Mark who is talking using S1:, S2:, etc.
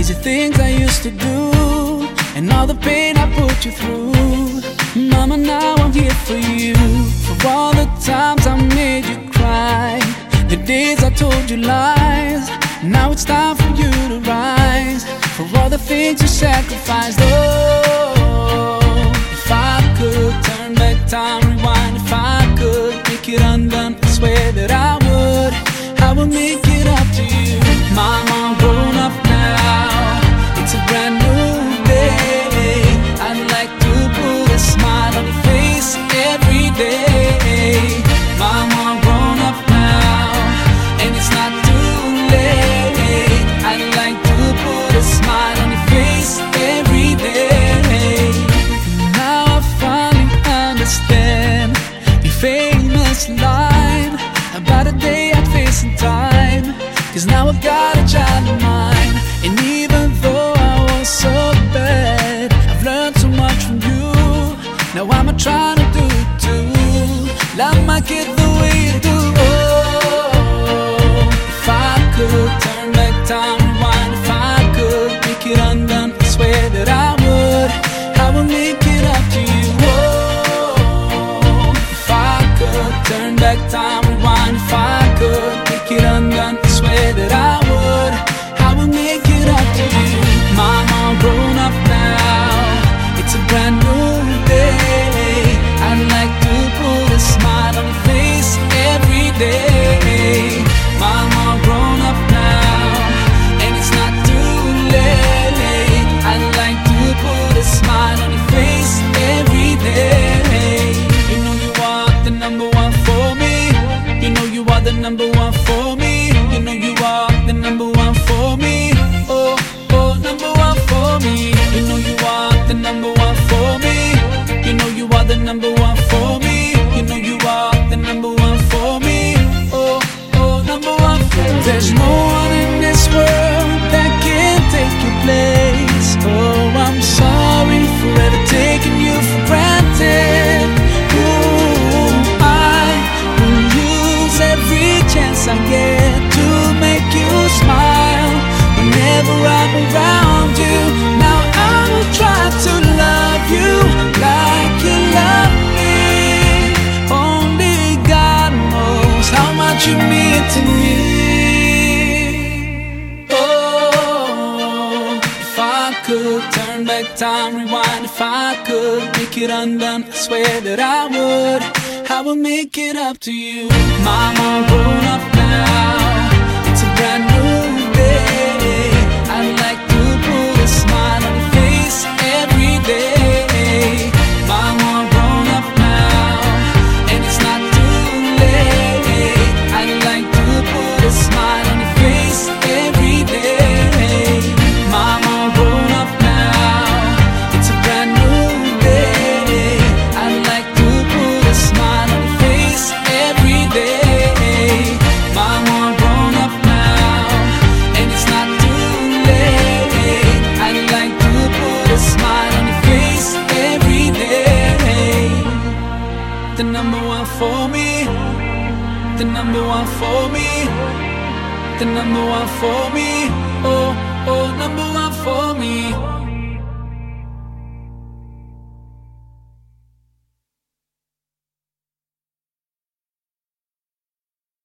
S1: crazy things I used to do And all the pain I put you through. Mama, now I'm here for you. For all the times I made you cry The days I told you lies. Now it's time for you to rise. For all the things you sacrificed, oh. If I could turn back time, rewind. If I could make it undone, I swear that I would. I would make Cause now I've got a child of mine, and even though I was so bad, I've learned so much from you. Now I'm trying to do it too. Love my kid the way you do. Oh, if I could turn back time, You know you are the number one for me. You know you are the number one back time, rewind. If I could make it undone, I swear that I would. I would make it up to you. Mama, grown up now. It's a brand the number one for me, the number one for me, oh, oh, number one for me.